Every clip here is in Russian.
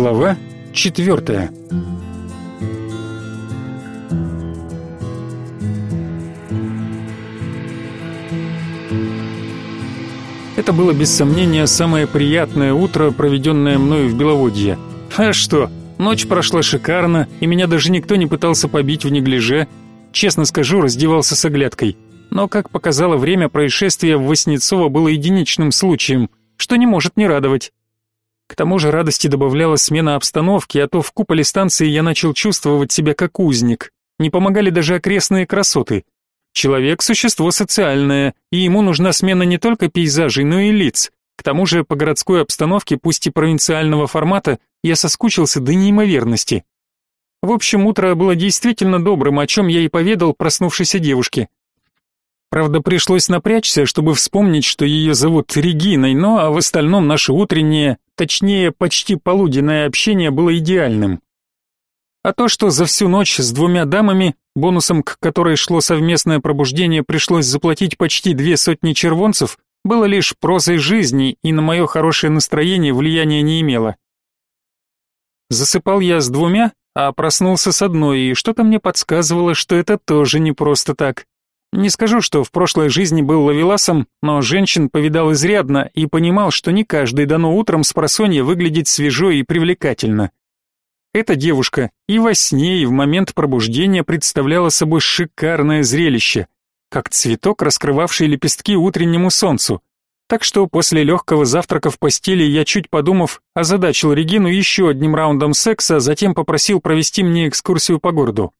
Глава четвертая. Это было без сомнения самое приятное утро, проведенное мною в Беловодье. А что, ночь прошла шикарно, и меня даже никто не пытался побить в неглиже. Честно скажу, раздевался с оглядкой. Но, как показало время, происшествие в Васнецово было единичным случаем, что не может не радовать. К тому же радости добавляла смена обстановки, а то в куполе станции я начал чувствовать себя как узник. Не помогали даже окрестные красоты. Человек – существо социальное, и ему нужна смена не только пейзажей, но и лиц. К тому же по городской обстановке, пусть и провинциального формата, я соскучился до неимоверности. В общем, утро было действительно добрым, о чем я и поведал проснувшейся девушке. Правда, пришлось напрячься, чтобы вспомнить, что ее зовут Региной, но а в остальном наше утреннее, точнее, почти полуденное общение было идеальным. А то, что за всю ночь с двумя дамами, бонусом к которой шло совместное пробуждение, пришлось заплатить почти две сотни червонцев, было лишь прозой жизни и на мое хорошее настроение влияния не имело. Засыпал я с двумя, а проснулся с одной, и что-то мне подсказывало, что это тоже не просто так. Не скажу, что в прошлой жизни был ловеласом, но женщин повидал изрядно и понимал, что не каждый дано утром с просонья выглядеть свежо и привлекательно. Эта девушка и во сне, и в момент пробуждения представляла собой шикарное зрелище, как цветок, раскрывавший лепестки утреннему солнцу. Так что после легкого завтрака в постели я, чуть подумав, озадачил Регину еще одним раундом секса, а затем попросил провести мне экскурсию по городу.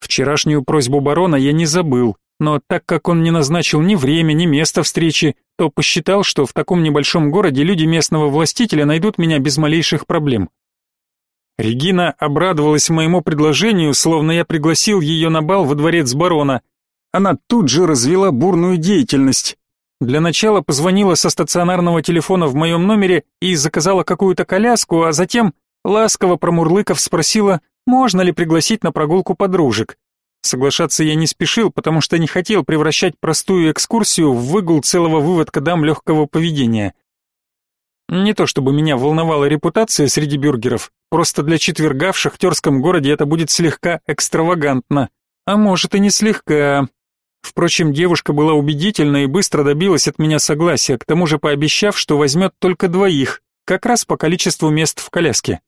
Вчерашнюю просьбу барона я не забыл, но так как он не назначил ни время, ни место встречи, то посчитал, что в таком небольшом городе люди местного властителя найдут меня без малейших проблем. Регина обрадовалась моему предложению, словно я пригласил ее на бал во дворец барона. Она тут же развела бурную деятельность. Для начала позвонила со стационарного телефона в моем номере и заказала какую-то коляску, а затем, ласково промурлыков, спросила, можно ли пригласить на прогулку подружек. Соглашаться я не спешил, потому что не хотел превращать простую экскурсию в выгул целого выводка дам легкого поведения. Не то чтобы меня волновала репутация среди бюргеров, просто для четверга в шахтерском городе это будет слегка экстравагантно. А может и не слегка. Впрочем, девушка была убедительна и быстро добилась от меня согласия, к тому же пообещав, что возьмет только двоих, как раз по количеству мест в коляске.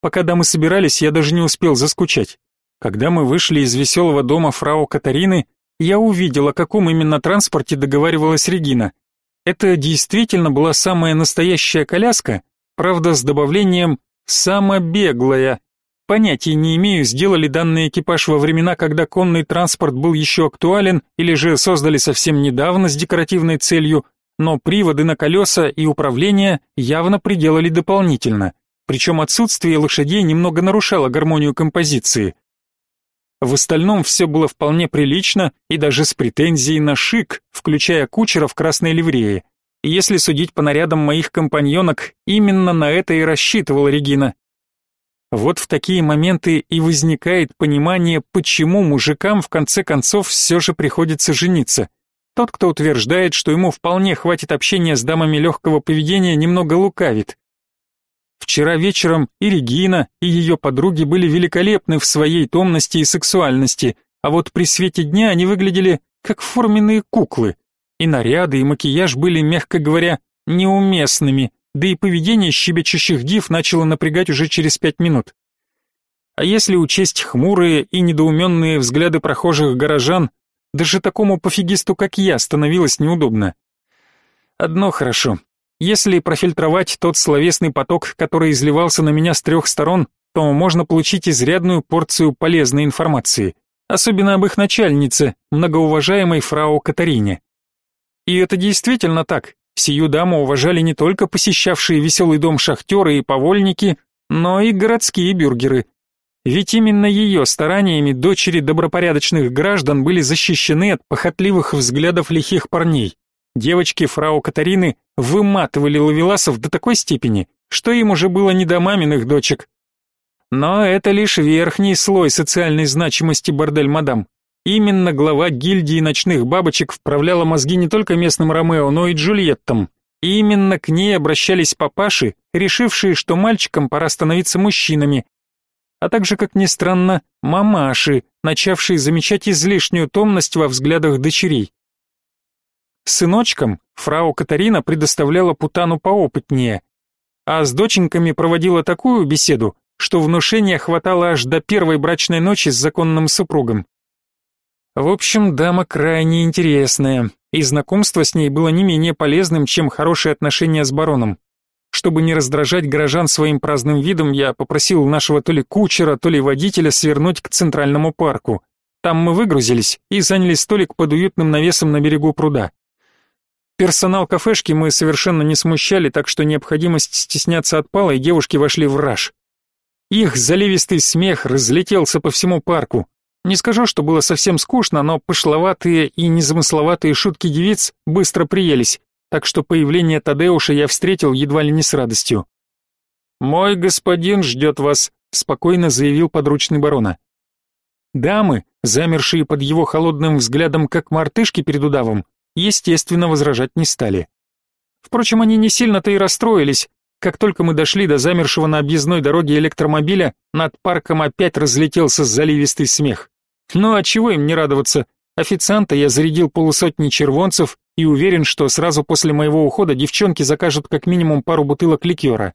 Пока дамы собирались, я даже не успел заскучать. Когда мы вышли из веселого дома фрау Катарины, я увидел, о каком именно транспорте договаривалась Регина. Это действительно была самая настоящая коляска, правда с добавлением «самобеглая». Понятия не имею, сделали данный экипаж во времена, когда конный транспорт был еще актуален, или же создали совсем недавно с декоративной целью, но приводы на колеса и управление явно приделали дополнительно. Причем отсутствие лошадей немного нарушало гармонию композиции. В остальном все было вполне прилично и даже с претензией на шик, включая кучера в красной ливрее. Если судить по нарядам моих компаньонок, именно на это и рассчитывала Регина. Вот в такие моменты и возникает понимание, почему мужикам в конце концов все же приходится жениться. Тот, кто утверждает, что ему вполне хватит общения с дамами легкого поведения, немного лукавит. Вчера вечером и Регина, и ее подруги были великолепны в своей томности и сексуальности, а вот при свете дня они выглядели как форменные куклы. И наряды, и макияж были, мягко говоря, неуместными, да и поведение щебечущих див начало напрягать уже через пять минут. А если учесть хмурые и недоуменные взгляды прохожих горожан, даже такому пофигисту, как я, становилось неудобно. Одно хорошо, если профильтровать тот словесный поток, который изливался на меня с трех сторон, то можно получить изрядную порцию полезной информации, особенно об их начальнице, многоуважаемой фрау Катарине. И это действительно так. Сию даму уважали не только посещавшие веселый дом шахтеры и повольники, но и городские бюргеры. Ведь именно ее стараниями дочери добропорядочных граждан были защищены от похотливых взглядов лихих парней. Девочки фрау Катарины выматывали ловеласов до такой степени, что им уже было не до маминых дочек. Но это лишь верхний слой социальной значимости бордель-мадам. Именно глава гильдии ночных бабочек вправляла мозги не только местным Ромео, но и Джульеттам. И именно к ней обращались папаши, решившие, что мальчикам пора становиться мужчинами, а также, как ни странно, мамаши, начавшие замечать излишнюю томность во взглядах дочерей. Сыночкам фрау Катарина предоставляла путану поопытнее, а с доченьками проводила такую беседу, что внушения хватало аж до первой брачной ночи с законным супругом. В общем, дама крайне интересная, и знакомство с ней было не менее полезным, чем хорошие отношения с бароном. Чтобы не раздражать горожан своим праздным видом, я попросил нашего то ли кучера, то ли водителя свернуть к центральному парку. Там мы выгрузились и заняли столик под уютным навесом на берегу пруда. Персонал кафешки мы совершенно не смущали, так что необходимость стесняться отпала, и девушки вошли в раж. Их заливистый смех разлетелся по всему парку. Не скажу, что было совсем скучно, но пошловатые и незамысловатые шутки девиц быстро приелись так что появление Тадеуша я встретил едва ли не с радостью. «Мой господин ждет вас», — спокойно заявил подручный барона. Дамы, замершие под его холодным взглядом, как мартышки перед удавом, естественно, возражать не стали. Впрочем, они не сильно-то и расстроились. Как только мы дошли до замершего на объездной дороге электромобиля, над парком опять разлетелся заливистый смех. Ну а чего им не радоваться? Официанта я зарядил полусотни червонцев и уверен, что сразу после моего ухода девчонки закажут как минимум пару бутылок ликера.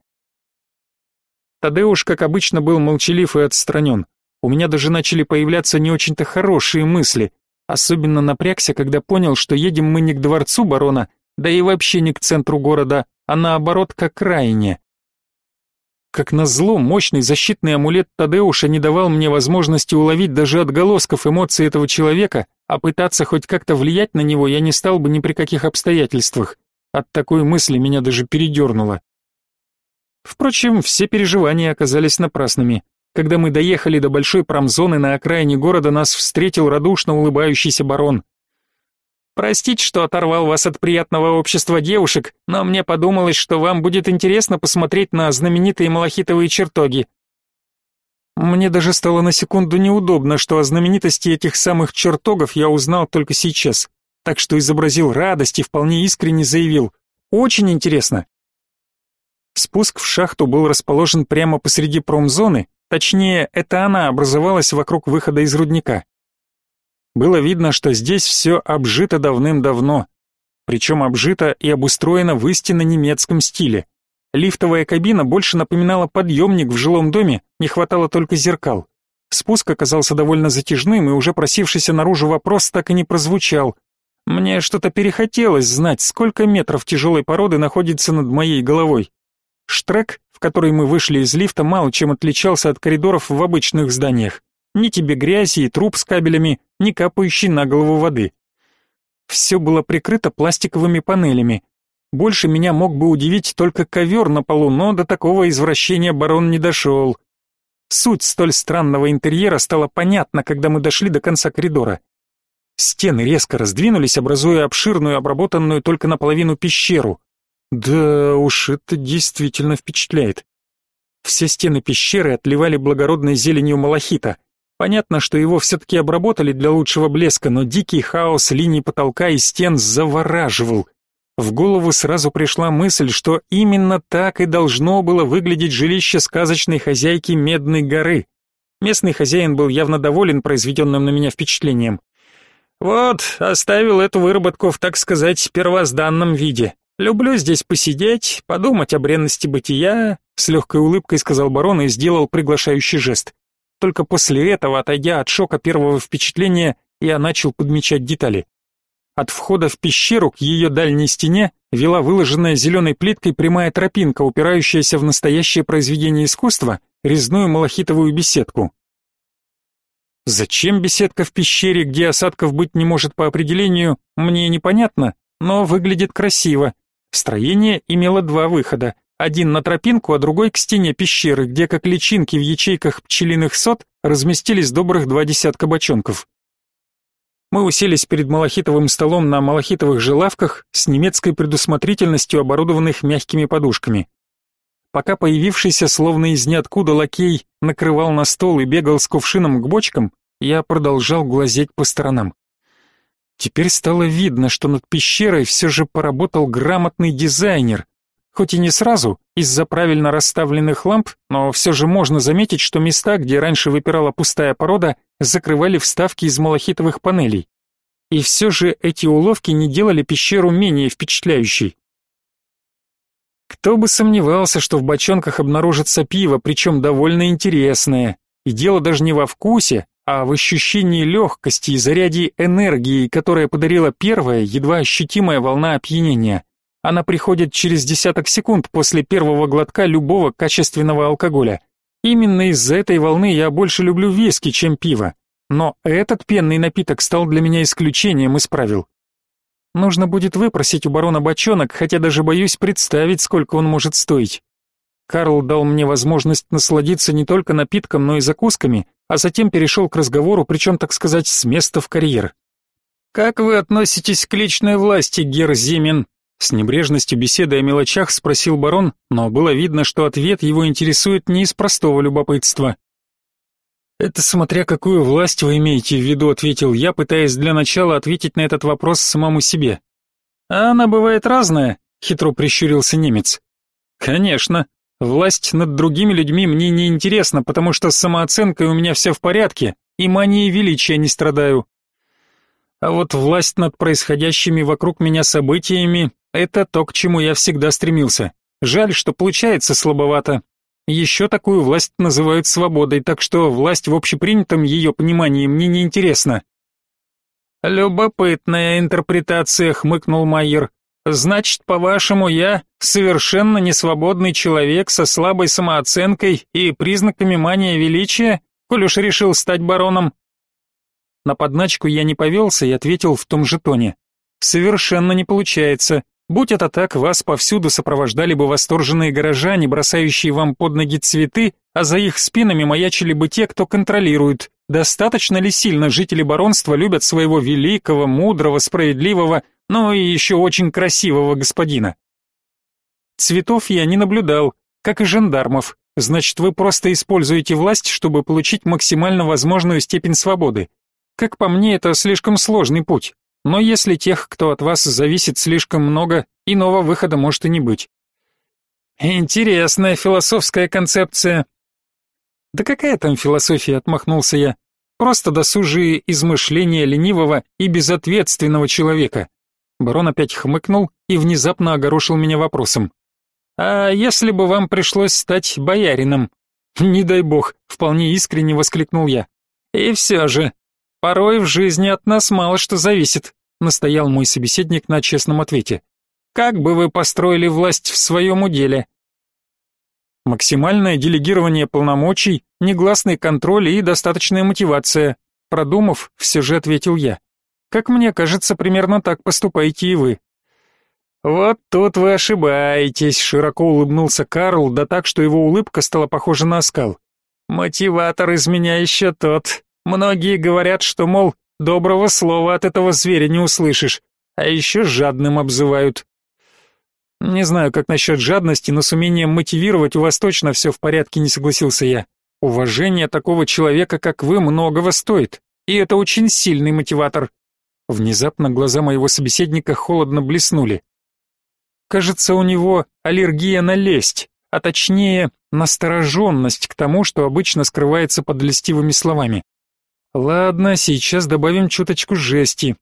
Тадеуш, как обычно, был молчалив и отстранен. У меня даже начали появляться не очень-то хорошие мысли. Особенно напрягся, когда понял, что едем мы не к дворцу барона, да и вообще не к центру города, а наоборот к окраине. Как назло, мощный защитный амулет Тадеуша не давал мне возможности уловить даже отголосков эмоций этого человека, а пытаться хоть как-то влиять на него я не стал бы ни при каких обстоятельствах. От такой мысли меня даже передернуло. Впрочем, все переживания оказались напрасными. Когда мы доехали до большой промзоны на окраине города, нас встретил радушно улыбающийся барон. Простите, что оторвал вас от приятного общества девушек, но мне подумалось, что вам будет интересно посмотреть на знаменитые малахитовые чертоги. Мне даже стало на секунду неудобно, что о знаменитости этих самых чертогов я узнал только сейчас, так что изобразил радость и вполне искренне заявил «Очень интересно». Спуск в шахту был расположен прямо посреди промзоны, точнее, это она образовалась вокруг выхода из рудника. Было видно, что здесь все обжито давным-давно, причем обжито и обустроено в истинно немецком стиле. Лифтовая кабина больше напоминала подъемник в жилом доме, не хватало только зеркал. Спуск оказался довольно затяжным, и уже просившийся наружу вопрос так и не прозвучал. Мне что-то перехотелось знать, сколько метров тяжелой породы находится над моей головой. Штрек, в который мы вышли из лифта, мало чем отличался от коридоров в обычных зданиях. Ни тебе грязи и труп с кабелями, ни капающей на голову воды. Все было прикрыто пластиковыми панелями. Больше меня мог бы удивить только ковер на полу, но до такого извращения барон не дошел. Суть столь странного интерьера стала понятна, когда мы дошли до конца коридора. Стены резко раздвинулись, образуя обширную, обработанную только наполовину пещеру. Да уж, это действительно впечатляет. Все стены пещеры отливали благородной зеленью малахита. Понятно, что его все-таки обработали для лучшего блеска, но дикий хаос линий потолка и стен завораживал. В голову сразу пришла мысль, что именно так и должно было выглядеть жилище сказочной хозяйки Медной горы. Местный хозяин был явно доволен произведенным на меня впечатлением. «Вот, оставил эту выработку в, так сказать, первозданном виде. Люблю здесь посидеть, подумать о бренности бытия», с легкой улыбкой сказал барон и сделал приглашающий жест. Только после этого, отойдя от шока первого впечатления, я начал подмечать детали. От входа в пещеру к ее дальней стене вела выложенная зеленой плиткой прямая тропинка, упирающаяся в настоящее произведение искусства, резную малахитовую беседку. Зачем беседка в пещере, где осадков быть не может по определению, мне непонятно, но выглядит красиво. Строение имело два выхода. Один на тропинку, а другой к стене пещеры, где, как личинки в ячейках пчелиных сот, разместились добрых два десятка бочонков. Мы уселись перед малахитовым столом на малахитовых же лавках с немецкой предусмотрительностью, оборудованных мягкими подушками. Пока появившийся словно из ниоткуда лакей накрывал на стол и бегал с кувшином к бочкам, я продолжал глазеть по сторонам. Теперь стало видно, что над пещерой все же поработал грамотный дизайнер. Хоть и не сразу, из-за правильно расставленных ламп, но все же можно заметить, что места, где раньше выпирала пустая порода, закрывали вставки из малахитовых панелей. И все же эти уловки не делали пещеру менее впечатляющей. Кто бы сомневался, что в бочонках обнаружится пиво, причем довольно интересное. И дело даже не во вкусе, а в ощущении легкости и заряде энергии, которая подарила первая, едва ощутимая волна опьянения. Она приходит через десяток секунд после первого глотка любого качественного алкоголя. Именно из-за этой волны я больше люблю виски, чем пиво. Но этот пенный напиток стал для меня исключением из правил. Нужно будет выпросить у барона бочонок, хотя даже боюсь представить, сколько он может стоить. Карл дал мне возможность насладиться не только напитком, но и закусками, а затем перешел к разговору, причем, так сказать, с места в карьер. «Как вы относитесь к личной власти, гер Зимин?» С небрежностью беседы о мелочах спросил барон, но было видно, что ответ его интересует не из простого любопытства. «Это смотря какую власть вы имеете в виду», — ответил я, пытаясь для начала ответить на этот вопрос самому себе. «А она бывает разная», — хитро прищурился немец. «Конечно. Власть над другими людьми мне не интересна, потому что с самооценкой у меня все в порядке, и манией величия не страдаю. А вот власть над происходящими вокруг меня событиями — это то, к чему я всегда стремился. Жаль, что получается слабовато. Еще такую власть называют свободой, так что власть в общепринятом ее понимании мне не интересна. «Любопытная интерпретация», — хмыкнул Майер. Значит, по-вашему, я совершенно несвободный человек со слабой самооценкой и признаками мания величия, коль уж решил стать бароном? На подначку я не повелся и ответил в том же тоне. Совершенно не получается. Будь это так, вас повсюду сопровождали бы восторженные горожане, бросающие вам под ноги цветы, а за их спинами маячили бы те, кто контролирует, достаточно ли сильно жители баронства любят своего великого, мудрого, справедливого но и еще очень красивого господина. Цветов я не наблюдал, как и жандармов. Значит, вы просто используете власть, чтобы получить максимально возможную степень свободы. Как по мне, это слишком сложный путь. Но если тех, кто от вас зависит слишком много, иного выхода может и не быть. Интересная философская концепция. Да какая там философия, отмахнулся я. Просто досужие измышления ленивого и безответственного человека. Барон опять хмыкнул и внезапно огорошил меня вопросом. «А если бы вам пришлось стать боярином?» «Не дай бог», — вполне искренне воскликнул я. «И все же, порой в жизни от нас мало что зависит», — настоял мой собеседник на честном ответе. «Как бы вы построили власть в своем уделе?» «Максимальное делегирование полномочий, негласный контроль и достаточная мотивация», продумав, все же ответил я. Как мне кажется, примерно так поступаете и вы. Вот тут вы ошибаетесь, широко улыбнулся Карл, да так, что его улыбка стала похожа на оскал. Мотиватор из меня еще тот. Многие говорят, что, мол, доброго слова от этого зверя не услышишь, а еще жадным обзывают. Не знаю, как насчет жадности, но с умением мотивировать у вас точно все в порядке, не согласился я. Уважение такого человека, как вы, многого стоит, и это очень сильный мотиватор. Внезапно глаза моего собеседника холодно блеснули. Кажется, у него аллергия на лесть, а точнее, настороженность к тому, что обычно скрывается под льстивыми словами. Ладно, сейчас добавим чуточку жести.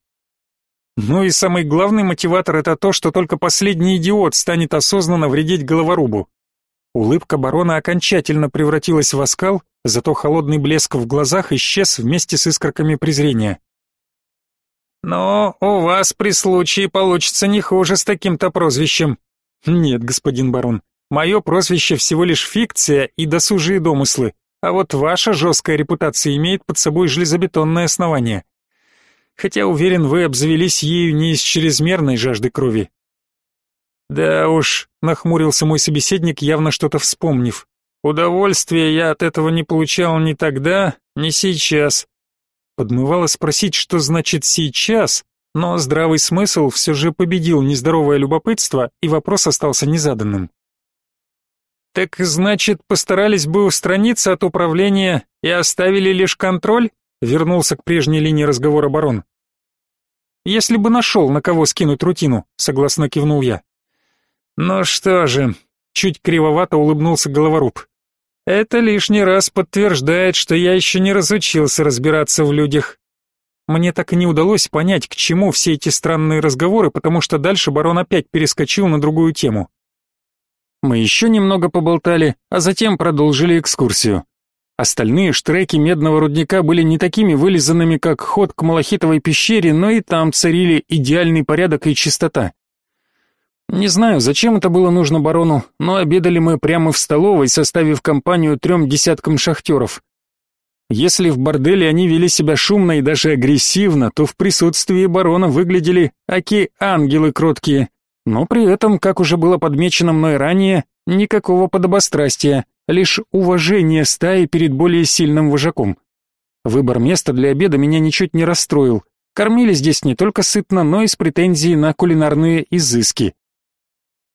Ну и самый главный мотиватор это то, что только последний идиот станет осознанно вредить головорубу. Улыбка барона окончательно превратилась в оскал, зато холодный блеск в глазах исчез вместе с искорками презрения. Но у вас при случае получится не хуже с таким-то прозвищем. Нет, господин барон, мое прозвище всего лишь фикция и досужие домыслы, а вот ваша жесткая репутация имеет под собой железобетонное основание. Хотя, уверен, вы обзавелись ею не из чрезмерной жажды крови. Да уж, нахмурился мой собеседник, явно что-то вспомнив. Удовольствия я от этого не получал ни тогда, ни сейчас. Подмывало спросить, что значит «сейчас», но здравый смысл все же победил нездоровое любопытство, и вопрос остался незаданным. «Так значит, постарались бы устраниться от управления и оставили лишь контроль?» Вернулся к прежней линии разговора барон. если бы нашел, на кого скинуть рутину, согласно кивнул я. Ну что же, чуть кривовато улыбнулся головоруб. Это лишний раз подтверждает, что я еще не разучился разбираться в людях. Мне так и не удалось понять, к чему все эти странные разговоры, потому что дальше барон опять перескочил на другую тему. Мы еще немного поболтали, а затем продолжили экскурсию. Остальные штреки медного рудника были не такими вылизанными, как ход к Малахитовой пещере, но и там царили идеальный порядок и чистота. Не знаю, зачем это было нужно барону, но обедали мы прямо в столовой, составив компанию трем десяткам шахтеров. Если в борделе они вели себя шумно и даже агрессивно, то в присутствии барона выглядели аки-ангелы кроткие, но при этом, как уже было подмечено мной ранее, никакого подобострастия, лишь уважение стаи перед более сильным вожаком. Выбор места для обеда меня ничуть не расстроил. Кормили здесь не только сытно, но и с претензией на кулинарные изыски.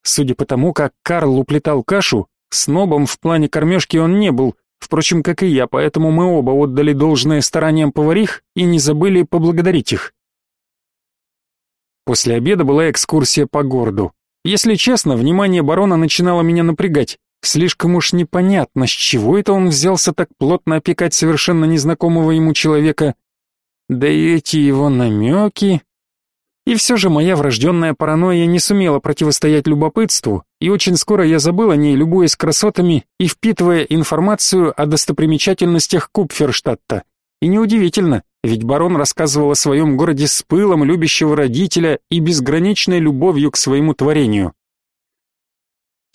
Судя по тому, как Карл уплетал кашу, снобом в плане кормежки он не был, впрочем, как и я, поэтому мы оба отдали должное стараниям поварих и не забыли поблагодарить их. После обеда была экскурсия по городу. Если честно, внимание барона начинало меня напрягать. Слишком уж непонятно, с чего это он взялся так плотно опекать совершенно незнакомого ему человека. Да и эти его намеки... И все же моя врожденная паранойя не сумела противостоять любопытству, и очень скоро я забыл о ней, любуясь красотами и впитывая информацию о достопримечательностях Купферштадта. И неудивительно, ведь барон рассказывал о своем городе с пылом любящего родителя и безграничной любовью к своему творению.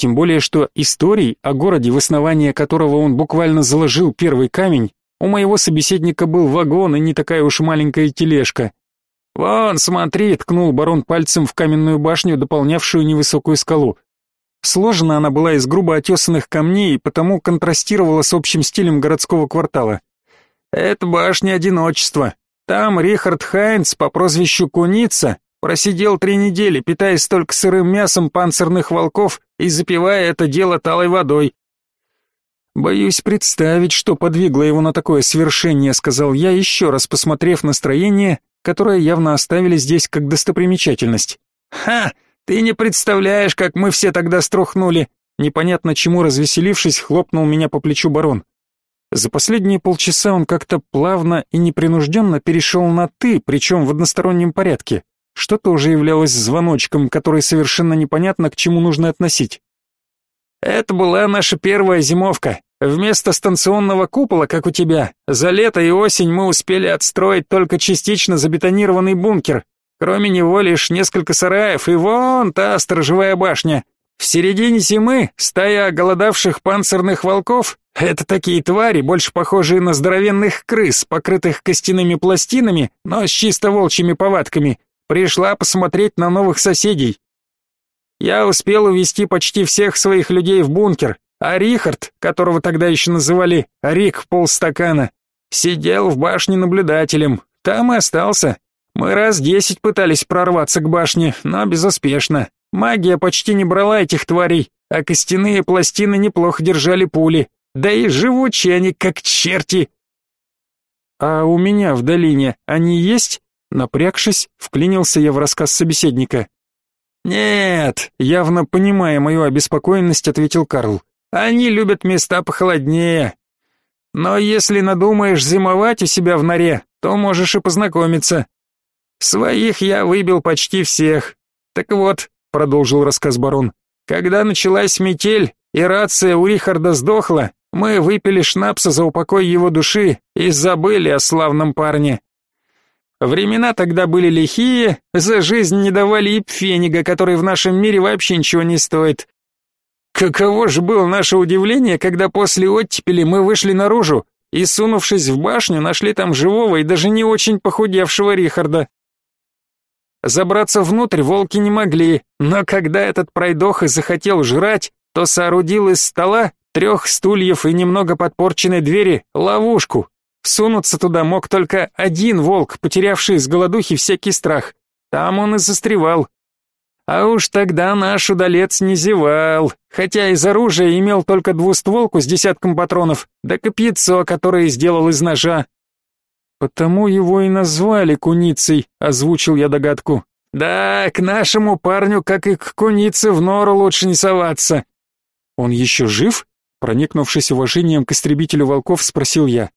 Тем более, что историй о городе, в основание которого он буквально заложил первый камень, у моего собеседника был вагон и не такая уж маленькая тележка. «Вон, смотри!» — ткнул барон пальцем в каменную башню, дополнявшую невысокую скалу. Сложена она была из грубо отесанных камней и потому контрастировала с общим стилем городского квартала. Это башня одиночества. Там Рихард Хайнц по прозвищу Куница просидел три недели, питаясь только сырым мясом панцирных волков и запивая это дело талой водой. Боюсь представить, что подвигло его на такое свершение, сказал я, еще раз посмотрев на строение, которое явно оставили здесь как достопримечательность. Ха, ты не представляешь, как мы все тогда струхнули. Непонятно чему развеселившись, хлопнул меня по плечу барон. За последние полчаса он как-то плавно и непринужденно перешел на «ты», причем в одностороннем порядке, что тоже являлось звоночком, который совершенно непонятно к чему нужно относить. «Это была наша первая зимовка. Вместо станционного купола, как у тебя, за лето и осень мы успели отстроить только частично забетонированный бункер. Кроме него лишь несколько сараев и вон та сторожевая башня. В середине зимы стая голодавших панцирных волков — это такие твари, больше похожие на здоровенных крыс, покрытых костяными пластинами, но с чисто волчьими повадками, пришла посмотреть на новых соседей. Я успел увести почти всех своих людей в бункер, а Рихард, которого тогда еще называли Рик полстакана, сидел в башне наблюдателем, там и остался. Мы раз десять пытались прорваться к башне, но безуспешно. Магия почти не брала этих тварей, а костяные пластины неплохо держали пули. Да и живучие они как черти. А у меня в долине они есть? Напрягшись, вклинился я в рассказ собеседника. Нет, явно понимая мою обеспокоенность, ответил Карл. Они любят места похолоднее. Но если надумаешь зимовать у себя в норе, то можешь и познакомиться. Своих я выбил почти всех. Так вот, продолжил рассказ барон. Когда началась метель и рация у Рихарда сдохла, мы выпили шнапса за упокой его души и забыли о славном парне. Времена тогда были лихие, за жизнь не давали и пфенига, который в нашем мире вообще ничего не стоит. Каково же было наше удивление, когда после оттепели мы вышли наружу и, сунувшись в башню, нашли там живого и даже не очень похудевшего Рихарда. Забраться внутрь волки не могли, но когда этот пройдоха захотел жрать, то соорудил из стола, трех стульев и немного подпорченной двери ловушку. Сунуться туда мог только один волк, потерявший с голодухи всякий страх. Там он и застревал. А уж тогда наш удалец не зевал, хотя из оружия имел только двустволку с десятком патронов, да копьецо, которое сделал из ножа. Потому его и назвали куницей, озвучил я догадку. Да, к нашему парню, как и к кунице, в нору лучше не соваться. Он еще жив? Проникнувшись уважением к истребителю волков, спросил я.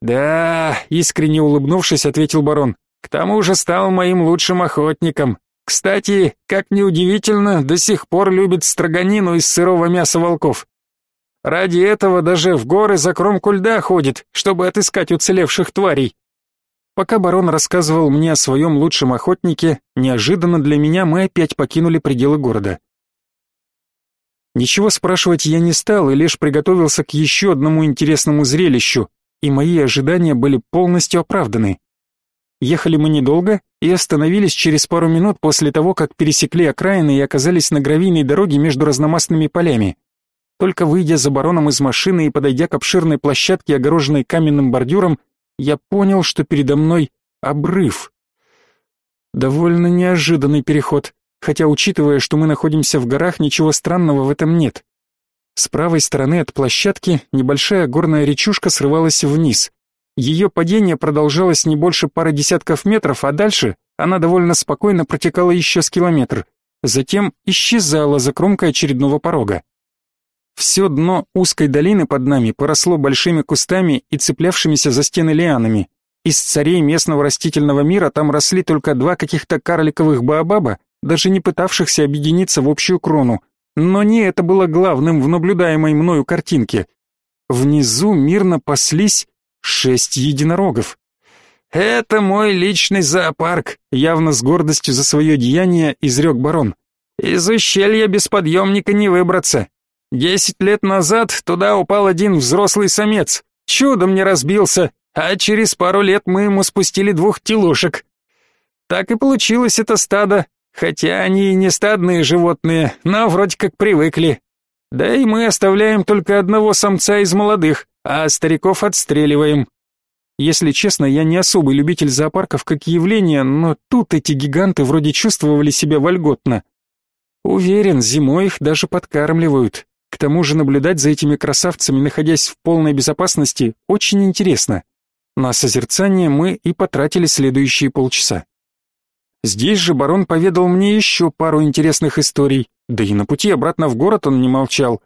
Да, искренне улыбнувшись, ответил барон. К тому же стал моим лучшим охотником. Кстати, как неудивительно, до сих пор любит строганину из сырого мяса волков. Ради этого даже в горы за кромку льда ходит, чтобы отыскать уцелевших тварей. Пока барон рассказывал мне о своем лучшем охотнике, неожиданно для меня мы опять покинули пределы города. Ничего спрашивать я не стал и лишь приготовился к еще одному интересному зрелищу, и мои ожидания были полностью оправданы. Ехали мы недолго и остановились через пару минут после того, как пересекли окраины и оказались на гравийной дороге между разномастными полями. Только выйдя за бароном из машины и подойдя к обширной площадке, огороженной каменным бордюром, я понял, что передо мной обрыв. Довольно неожиданный переход, хотя, учитывая, что мы находимся в горах, ничего странного в этом нет. С правой стороны от площадки небольшая горная речушка срывалась вниз. Ее падение продолжалось не больше пары десятков метров, а дальше она довольно спокойно протекала еще с километр, затем исчезала за кромкой очередного порога. Все дно узкой долины под нами поросло большими кустами и цеплявшимися за стены лианами. Из царей местного растительного мира там росли только два каких-то карликовых баобаба, даже не пытавшихся объединиться в общую крону. Но не это было главным в наблюдаемой мною картинке. Внизу мирно паслись шесть единорогов. «Это мой личный зоопарк», — явно с гордостью за свое деяние изрек барон. «Из ущелья без подъемника не выбраться. Десять лет назад туда упал один взрослый самец. Чудом не разбился, а через пару лет мы ему спустили двух телушек. Так и получилось это стадо, хотя они и не стадные животные, но вроде как привыкли. Да и мы оставляем только одного самца из молодых, а стариков отстреливаем. Если честно, я не особый любитель зоопарков как явления, но тут эти гиганты вроде чувствовали себя вольготно. Уверен, зимой их даже подкармливают. К тому же наблюдать за этими красавцами, находясь в полной безопасности, очень интересно. На созерцание мы и потратили следующие полчаса. Здесь же барон поведал мне еще пару интересных историй, да и на пути обратно в город он не молчал.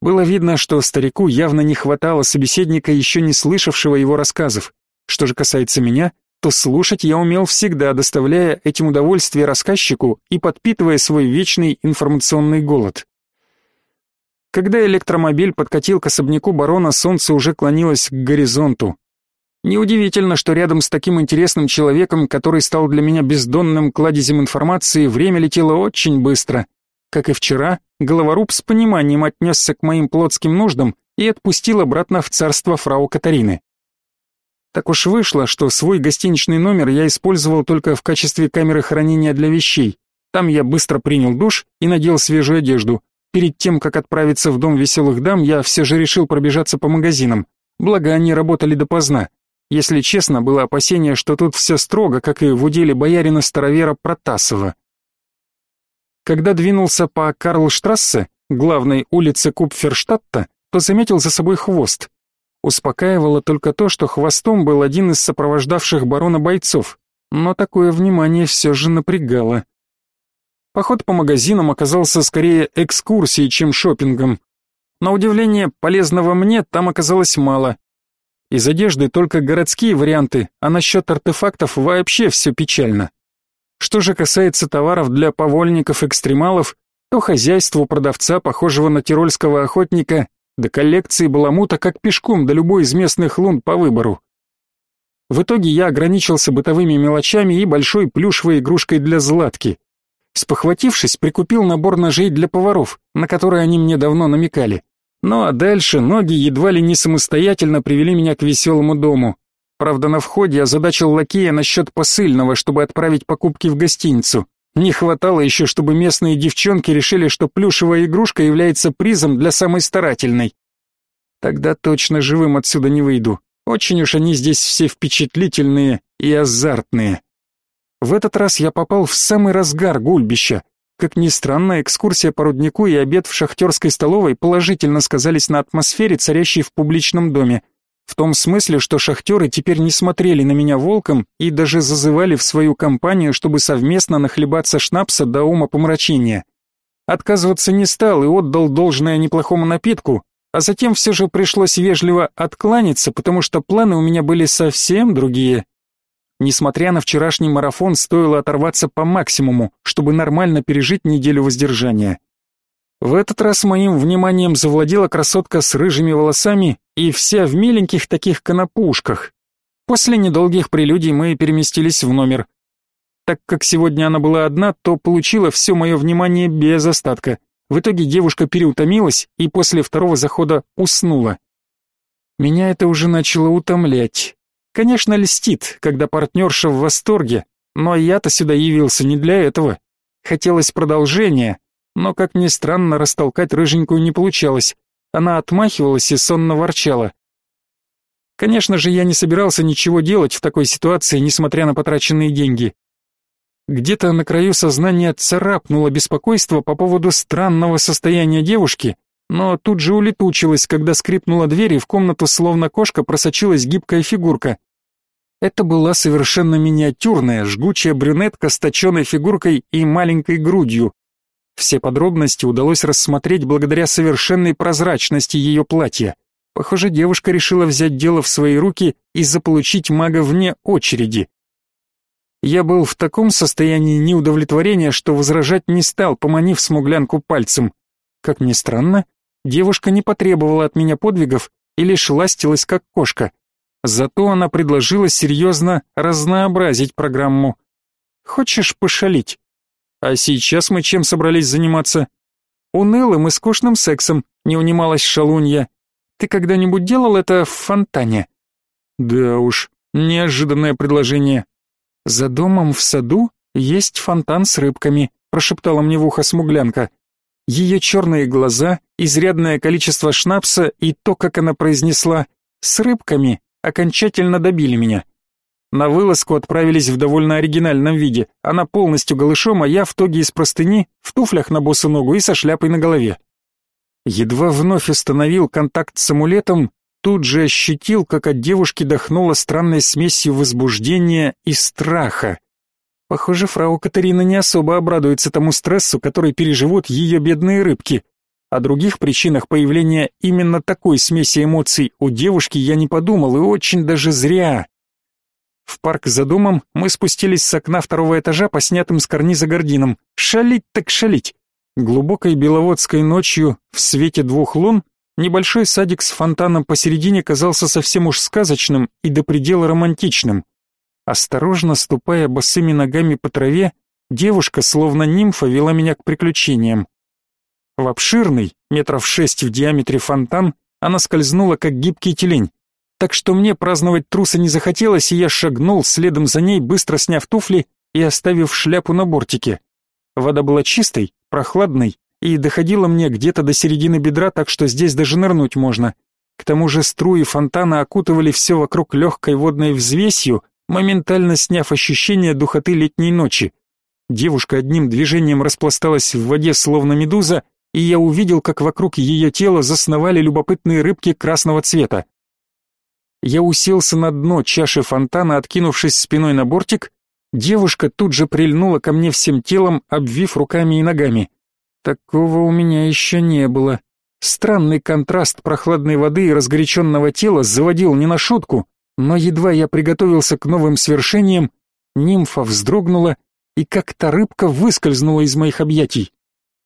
Было видно, что старику явно не хватало собеседника, еще не слышавшего его рассказов. Что же касается меня, то слушать я умел всегда, доставляя этим удовольствие рассказчику и подпитывая свой вечный информационный голод. Когда электромобиль подкатил к особняку барона, солнце уже клонилось к горизонту. Неудивительно, что рядом с таким интересным человеком, который стал для меня бездонным кладезем информации, время летело очень быстро. Как и вчера, головоруб с пониманием отнесся к моим плотским нуждам и отпустил обратно в царство фрау Катарины. Так уж вышло, что свой гостиничный номер я использовал только в качестве камеры хранения для вещей. Там я быстро принял душ и надел свежую одежду, Перед тем, как отправиться в дом веселых дам, я все же решил пробежаться по магазинам. Благо, они работали допоздна. Если честно, было опасение, что тут все строго, как и в уделе боярина-старовера Протасова. Когда двинулся по Карлштрассе, главной улице Купферштадта, то заметил за собой хвост. Успокаивало только то, что хвостом был один из сопровождавших барона бойцов, но такое внимание все же напрягало. Поход по магазинам оказался скорее экскурсией, чем шопингом. На удивление, полезного мне там оказалось мало. Из одежды только городские варианты, а насчет артефактов вообще все печально. Что же касается товаров для повольников-экстремалов, то хозяйству продавца, похожего на тирольского охотника, до коллекции баламута как пешком до любой из местных лун по выбору. В итоге я ограничился бытовыми мелочами и большой плюшевой игрушкой для Златки. Спохватившись, прикупил набор ножей для поваров, на которые они мне давно намекали. Ну а дальше ноги едва ли не самостоятельно привели меня к веселому дому. Правда, на входе озадачил лакея насчет посыльного, чтобы отправить покупки в гостиницу. Не хватало еще, чтобы местные девчонки решили, что плюшевая игрушка является призом для самой старательной. Тогда точно живым отсюда не выйду. Очень уж они здесь все впечатлительные и азартные. В этот раз я попал в самый разгар гульбища. Как ни странно, экскурсия по руднику и обед в шахтерской столовой положительно сказались на атмосфере, царящей в публичном доме. В том смысле, что шахтеры теперь не смотрели на меня волком и даже зазывали в свою компанию, чтобы совместно нахлебаться шнапса до ума помрачения. Отказываться не стал и отдал должное неплохому напитку, а затем все же пришлось вежливо откланяться, потому что планы у меня были совсем другие. Несмотря на вчерашний марафон, стоило оторваться по максимуму, чтобы нормально пережить неделю воздержания. В этот раз моим вниманием завладела красотка с рыжими волосами и вся в миленьких таких конопушках. После недолгих прелюдий мы переместились в номер. Так как сегодня она была одна, то получила все мое внимание без остатка. В итоге девушка переутомилась и после второго захода уснула. Меня это уже начало утомлять. Конечно, льстит, когда партнерша в восторге, но я-то сюда явился не для этого. Хотелось продолжения, но, как ни странно, растолкать рыженькую не получалось. Она отмахивалась и сонно ворчала. Конечно же, я не собирался ничего делать в такой ситуации, несмотря на потраченные деньги. Где-то на краю сознания царапнуло беспокойство по поводу странного состояния девушки, но тут же улетучилось, когда скрипнула дверь, и в комнату словно кошка просочилась гибкая фигурка. Это была совершенно миниатюрная, жгучая брюнетка с точенной фигуркой и маленькой грудью. Все подробности удалось рассмотреть благодаря совершенной прозрачности ее платья. Похоже, девушка решила взять дело в свои руки и заполучить мага вне очереди. Я был в таком состоянии неудовлетворения, что возражать не стал, поманив смуглянку пальцем. Как ни странно, девушка не потребовала от меня подвигов и лишь ластилась как кошка. Зато она предложила серьезно разнообразить программу. «Хочешь пошалить?» «А сейчас мы чем собрались заниматься?» «Унылым и скучным сексом», — не унималась шалунья. «Ты когда-нибудь делал это в фонтане?» «Да уж, неожиданное предложение». «За домом в саду есть фонтан с рыбками», — прошептала мне в ухо смуглянка. Ее черные глаза, изрядное количество шнапса и то, как она произнесла «с рыбками», окончательно добили меня. На вылазку отправились в довольно оригинальном виде. Она полностью голышом, а я в тоге из простыни, в туфлях на босу ногу и со шляпой на голове. Едва вновь установил контакт с амулетом, тут же ощутил, как от девушки дохнуло странной смесью возбуждения и страха. Похоже, фрау Катерина не особо обрадуется тому стрессу, который переживут ее бедные рыбки. О других причинах появления именно такой смеси эмоций у девушки я не подумал, и очень даже зря. В парк за домом мы спустились с окна второго этажа по снятым с карниза гординам. Шалить так шалить. Глубокой беловодской ночью, в свете двух лун, небольшой садик с фонтаном посередине казался совсем уж сказочным и до предела романтичным. Осторожно ступая босыми ногами по траве, девушка, словно нимфа, вела меня к приключениям. В обширный, метров шесть в диаметре фонтан, она скользнула, как гибкий тюлень. Так что мне праздновать труса не захотелось, и я шагнул следом за ней, быстро сняв туфли и оставив шляпу на бортике. Вода была чистой, прохладной и доходила мне где-то до середины бедра, так что здесь даже нырнуть можно. К тому же струи фонтана окутывали все вокруг легкой водной взвесью, моментально сняв ощущение духоты летней ночи. Девушка одним движением распласталась в воде, словно медуза, и я увидел, как вокруг ее тела засновали любопытные рыбки красного цвета. Я уселся на дно чаши фонтана, откинувшись спиной на бортик. Девушка тут же прильнула ко мне всем телом, обвив руками и ногами. Такого у меня еще не было. Странный контраст прохладной воды и разгоряченного тела заводил не на шутку, но едва я приготовился к новым свершениям, нимфа вздрогнула и как-то рыбка выскользнула из моих объятий.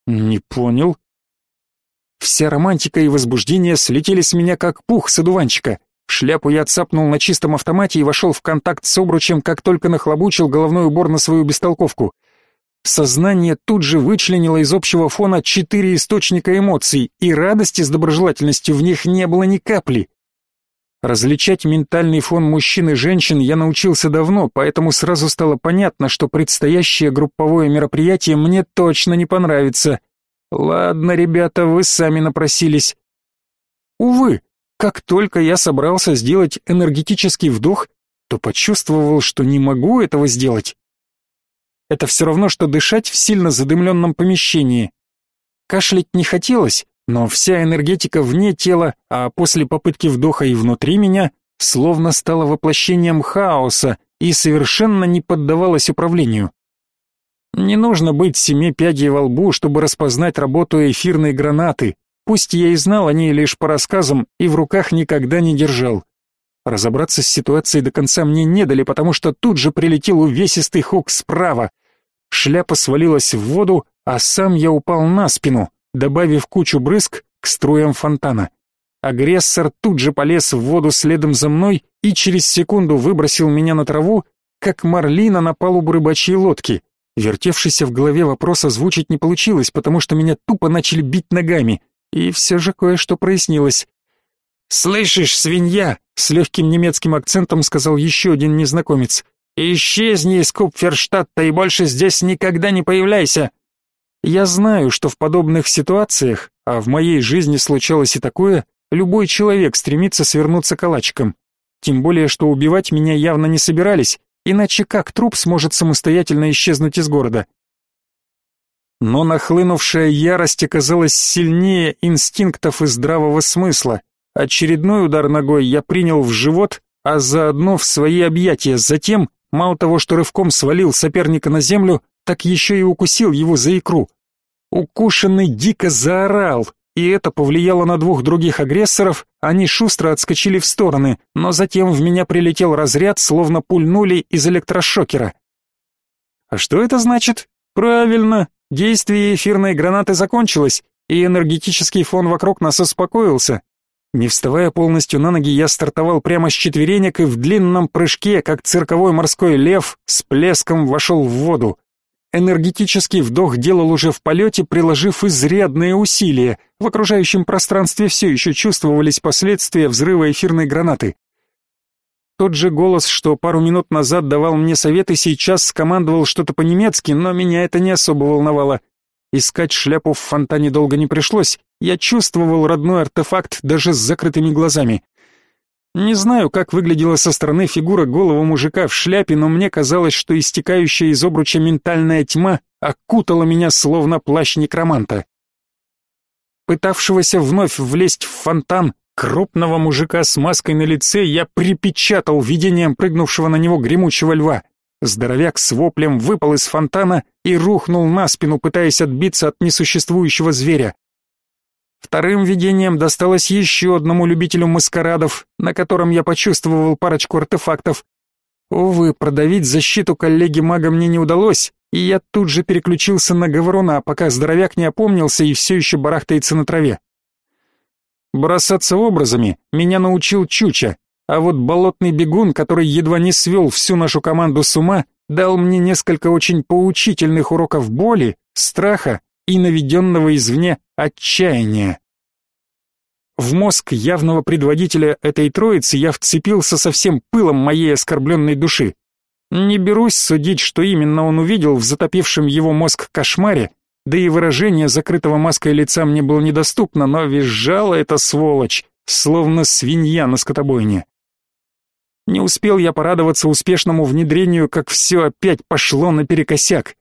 Не понял. Вся романтика и возбуждение слетели с меня как пух с одуванчика. Шляпу я отцапнул на чистом автомате и вошел в контакт с обручем, как только нахлобучил головной убор на свою бестолковку. Сознание тут же вычленило из общего фона четыре источника эмоций, и радости с доброжелательностью в них не было ни капли. Различать ментальный фон мужчин и женщин я научился давно, поэтому сразу стало понятно, что предстоящее групповое мероприятие мне точно не понравится. Ладно, ребята, вы сами напросились. Увы, как только я собрался сделать энергетический вдох, то почувствовал, что не могу этого сделать. Это все равно, что дышать в сильно задымленном помещении. Кашлять не хотелось, но вся энергетика вне тела, а после попытки вдоха и внутри меня, словно стала воплощением хаоса и совершенно не поддавалась управлению. Не нужно быть семи пядей во лбу, чтобы распознать работу эфирной гранаты, пусть я и знал о ней лишь по рассказам и в руках никогда не держал. Разобраться с ситуацией до конца мне не дали, потому что тут же прилетел увесистый хук справа. Шляпа свалилась в воду, а сам я упал на спину, добавив кучу брызг к струям фонтана. Агрессор тут же полез в воду следом за мной и через секунду выбросил меня на траву, как марлина на палубу рыбачьей лодки. Вертевшийся в голове вопрос озвучить не получилось, потому что меня тупо начали бить ногами, и все же кое-что прояснилось. «Слышишь, свинья!» — с легким немецким акцентом сказал еще один незнакомец. «Исчезни из Купферштадта и больше здесь никогда не появляйся!» Я знаю, что в подобных ситуациях, а в моей жизни случалось и такое, любой человек стремится свернуться калачиком. Тем более, что убивать меня явно не собирались, иначе как труп сможет самостоятельно исчезнуть из города? Но нахлынувшая ярость оказалась сильнее инстинктов и здравого смысла. Очередной удар ногой я принял в живот, а заодно в свои объятия. Затем, мало того, что рывком свалил соперника на землю, так еще и укусил его за икру. Укушенный дико заорал, и это повлияло на двух других агрессоров, они шустро отскочили в стороны, но затем в меня прилетел разряд, словно пульнули из электрошокера. А что это значит? Правильно, действие эфирной гранаты закончилось, и энергетический фон вокруг нас успокоился. Не вставая полностью на ноги, я стартовал прямо с четверенек и в длинном прыжке, как цирковой морской лев, с плеском вошел в воду. Энергетический вдох делал уже в полете, приложив изрядные усилия. В окружающем пространстве все еще чувствовались последствия взрыва эфирной гранаты. Тот же голос, что пару минут назад давал мне советы, сейчас скомандовал что-то по-немецки, но меня это не особо волновало. Искать шляпу в фонтане долго не пришлось, я чувствовал родной артефакт даже с закрытыми глазами. Не знаю, как выглядела со стороны фигура голого мужика в шляпе, но мне казалось, что истекающая из обруча ментальная тьма окутала меня словно плащ некроманта. Пытавшегося вновь влезть в фонтан крупного мужика с маской на лице я припечатал видением прыгнувшего на него гремучего льва. Здоровяк с воплем выпал из фонтана и рухнул на спину, пытаясь отбиться от несуществующего зверя. Вторым видением досталось еще одному любителю маскарадов, на котором я почувствовал парочку артефактов. Увы, продавить защиту коллеги-мага мне не удалось, и я тут же переключился на говоруна, пока здоровяк не опомнился и все еще барахтается на траве. Бросаться образами меня научил Чуча, а вот болотный бегун, который едва не свел всю нашу команду с ума, дал мне несколько очень поучительных уроков боли, страха и наведенного извне отчаяния. В мозг явного предводителя этой троицы я вцепился со всем пылом моей оскорбленной души. Не берусь судить, что именно он увидел в затопившем его мозг кошмаре, да и выражение закрытого маской лица мне было недоступно, но визжала эта сволочь, словно свинья на скотобойне. Не успел я порадоваться успешному внедрению, как все опять пошло наперекосяк.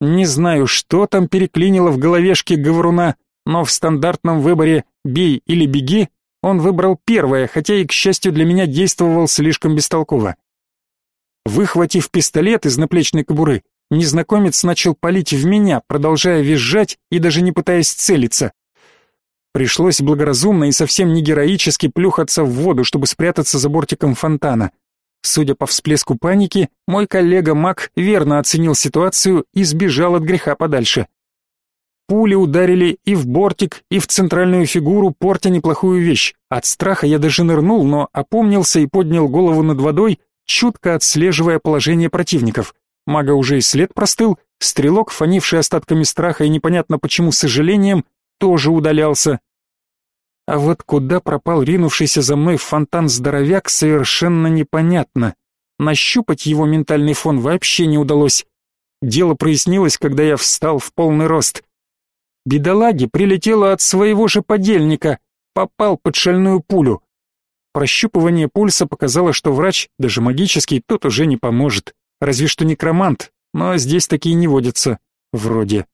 Не знаю, что там переклинило в головешке говоруна, но в стандартном выборе «бей или беги» он выбрал первое, хотя и, к счастью для меня, действовал слишком бестолково. Выхватив пистолет из наплечной кобуры, незнакомец начал палить в меня, продолжая визжать и даже не пытаясь целиться. Пришлось благоразумно и совсем не героически плюхаться в воду, чтобы спрятаться за бортиком фонтана. Судя по всплеску паники, мой коллега Мак верно оценил ситуацию и сбежал от греха подальше. Пули ударили и в бортик, и в центральную фигуру, портя неплохую вещь. От страха я даже нырнул, но опомнился и поднял голову над водой, чутко отслеживая положение противников. Мага уже и след простыл, стрелок, фонивший остатками страха и непонятно почему сожалением, тоже удалялся. А вот куда пропал ринувшийся за мной фонтан здоровяк, совершенно непонятно. Нащупать его ментальный фон вообще не удалось. Дело прояснилось, когда я встал в полный рост. Бедолаге прилетело от своего же подельника, попал под шальную пулю. Прощупывание пульса показало, что врач, даже магический, тут уже не поможет. Разве что некромант, но здесь такие не водятся. Вроде.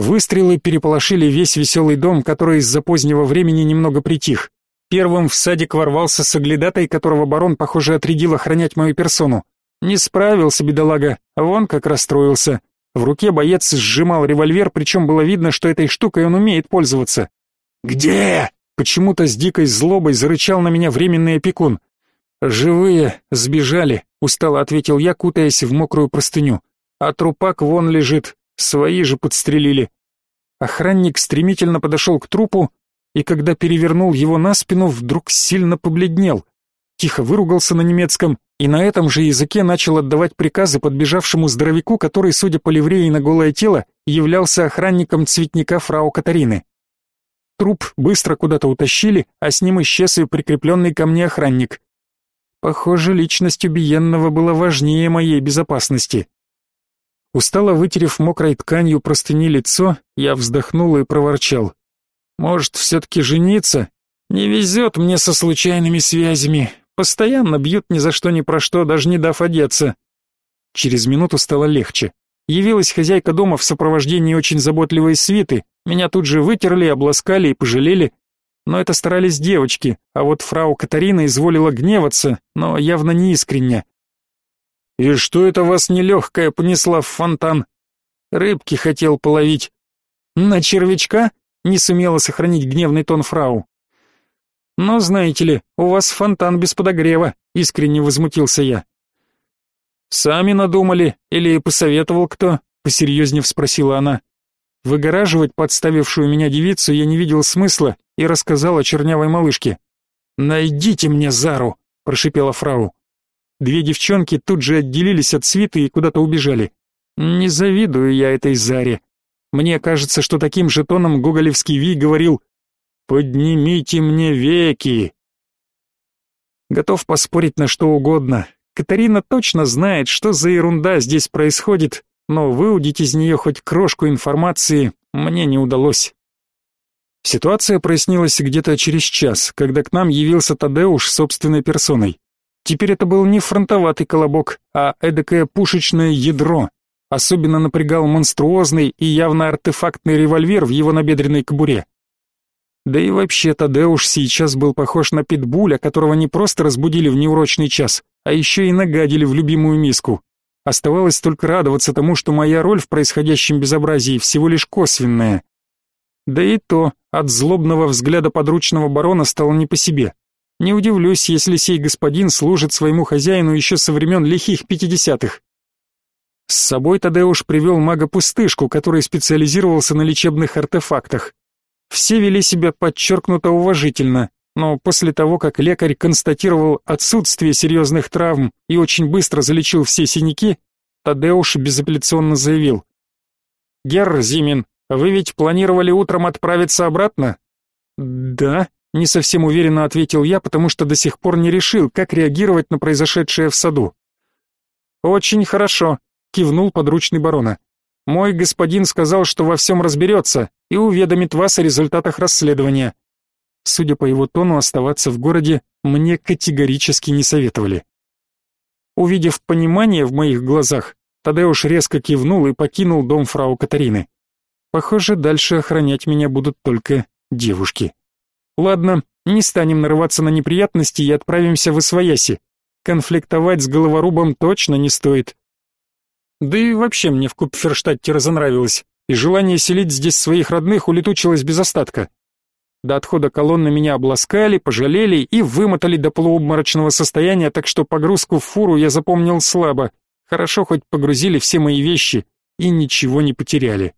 Выстрелы переполошили весь веселый дом, который из-за позднего времени немного притих. Первым в садик ворвался соглядатай, которого барон, похоже, отрядил охранять мою персону. Не справился, бедолага, вон как расстроился. В руке боец сжимал револьвер, причем было видно, что этой штукой он умеет пользоваться. «Где?» Почему-то с дикой злобой зарычал на меня временный опекун. «Живые, сбежали», — устало ответил я, кутаясь в мокрую простыню. «А трупак вон лежит, свои же подстрелили». Охранник стремительно подошел к трупу, и когда перевернул его на спину, вдруг сильно побледнел. Тихо выругался на немецком и на этом же языке начал отдавать приказы подбежавшему здоровяку, который, судя по ливреи на голое тело, являлся охранником цветника фрау Катарины. Труп быстро куда-то утащили, а с ним исчез и прикрепленный ко мне охранник. Похоже, личность убиенного была важнее моей безопасности. Устало вытерев мокрой тканью простыни лицо, я вздохнул и проворчал. Может, все-таки жениться? Не везет мне со случайными связями. Постоянно бьют ни за что ни про что, даже не дав одеться. Через минуту стало легче. Явилась хозяйка дома в сопровождении очень заботливой свиты. Меня тут же вытерли, обласкали и пожалели. Но это старались девочки, а вот фрау Катарина изволила гневаться, но явно не искренне. «И что это вас нелегкая понесла в фонтан?» «Рыбки хотел половить». «На червячка?» — не сумела сохранить гневный тон фрау. «Но, знаете ли, у вас фонтан без подогрева», — искренне возмутился я. «Сами надумали или посоветовал кто?» — посерьезнее спросила она. Выгораживать подставившую меня девицу я не видел смысла и рассказал о чернявой малышке. «Найдите мне Зару!» — прошипела фрау. Две девчонки тут же отделились от свиты и куда-то убежали. Не завидую я этой Заре. Мне кажется, что таким же тоном гоголевский Ви говорил «Поднимите мне веки!» Готов поспорить на что угодно. Катарина точно знает, что за ерунда здесь происходит, но выудить из нее хоть крошку информации мне не удалось. Ситуация прояснилась где-то через час, когда к нам явился Тадеуш собственной персоной. Теперь это был не фронтоватый колобок, а эдакое пушечное ядро. Особенно напрягал монструозный и явно артефактный револьвер в его набедренной кобуре. Да и вообще Тадеуш сейчас был похож на питбуля, которого не просто разбудили в неурочный час, а еще и нагадили в любимую миску. Оставалось только радоваться тому, что моя роль в происходящем безобразии всего лишь косвенная. Да и то, от злобного взгляда подручного барона стало не по себе. Не удивлюсь, если сей господин служит своему хозяину еще со времен лихих пятидесятых. С собой Тадеуш привел мага-пустышку, который специализировался на лечебных артефактах. Все вели себя подчеркнуто уважительно, но после того, как лекарь констатировал отсутствие серьезных травм и очень быстро залечил все синяки, Тадеуш безапелляционно заявил. «Герр Зимин, вы ведь планировали утром отправиться обратно?» «Да», не совсем уверенно ответил я, потому что до сих пор не решил, как реагировать на произошедшее в саду. Очень хорошо, кивнул подручный барона. Мой господин сказал, что во всем разберется и уведомит вас о результатах расследования. Судя по его тону, оставаться в городе мне категорически не советовали. Увидев понимание в моих глазах, Тадеуш резко кивнул и покинул дом фрау Катарины. Похоже, дальше охранять меня будут только девушки. Ладно, не станем нарываться на неприятности и отправимся в Освояси. Конфликтовать с головорубом точно не стоит. Да и вообще мне в Купферштадте разонравилось, и желание селить здесь своих родных улетучилось без остатка. До отхода колонны меня обласкали, пожалели и вымотали до полуобморочного состояния, так что погрузку в фуру я запомнил слабо. Хорошо хоть погрузили все мои вещи и ничего не потеряли.